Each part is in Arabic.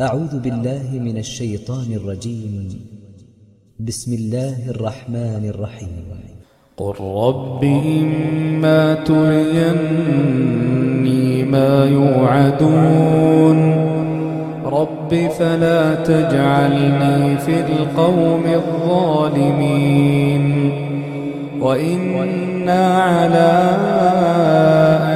أعوذ بالله من الشيطان الرجيم. بسم الله الرحمن الرحيم. قل رب إما تريني ما يوعدون. رب فلا تجعلني في القوم الظالمين. وإنا على أن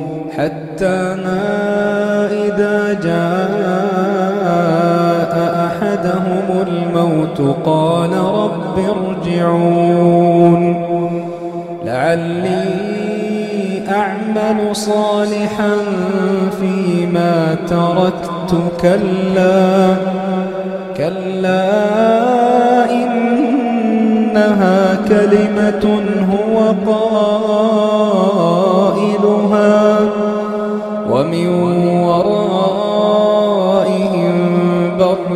حتى ما إذا جاء أحدهم الموت قال رب ارجعون. لعلي أعمل صالحا فيما تركت. كلا كلا إنها كلمة هو قائلها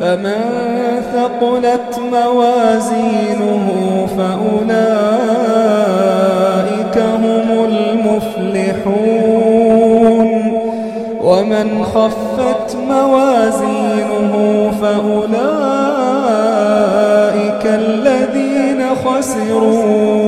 فمن ثقلت موازينه فأولئك هم المفلحون ومن خفت موازينه فأولئك الذين خسروا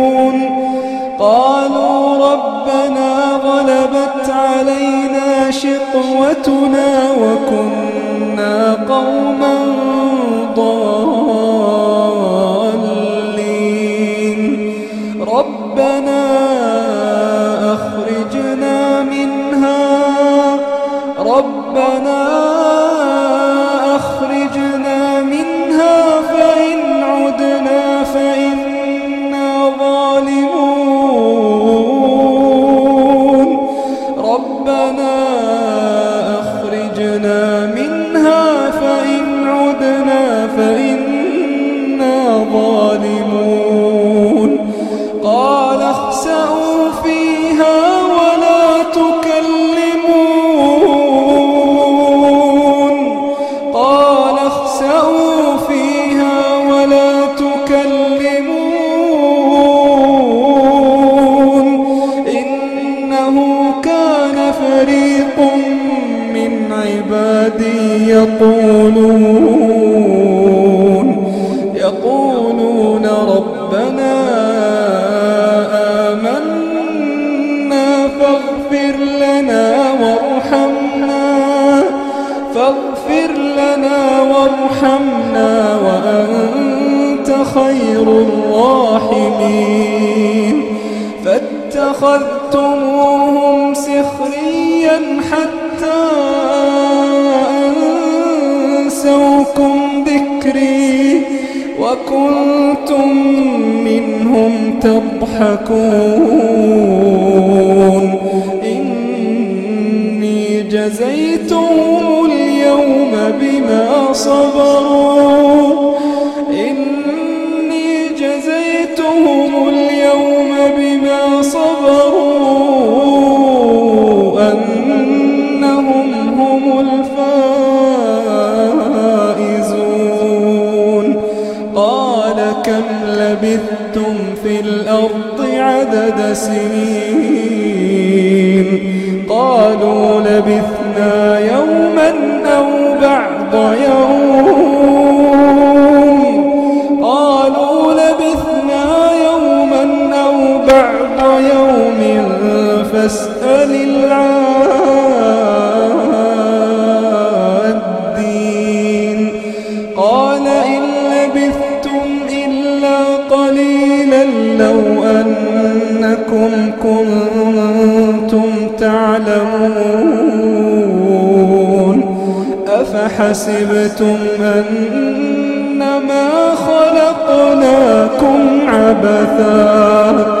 قالوا ربنا غلبت علينا شقوتنا وكنا قال اخسأوا فيها ولا تكلمون. إنه كان فريق من عبادي يقولون. يقولون ربنا آمنا فاغفر لنا وارحمنا. فاغفر لنا وارحمنا وأنت خير الراحمين. فاتخذتموهم سخريا حتى أنسوكم ذكري وكنتم منهم تضحكون. إني جزيتهم اليوم بما صبروا. إني جزيتهم اليوم بما صبروا. أنهم هم الفائزون. قال كم لبثتم في الأرض عدد سنين؟ قالوا لبثتم فاسأل العادين. قال إن لبثتم إلا قليلا لو أنكم كنتم تعلمون. أفحسبتم أنما خلقناكم عبثا؟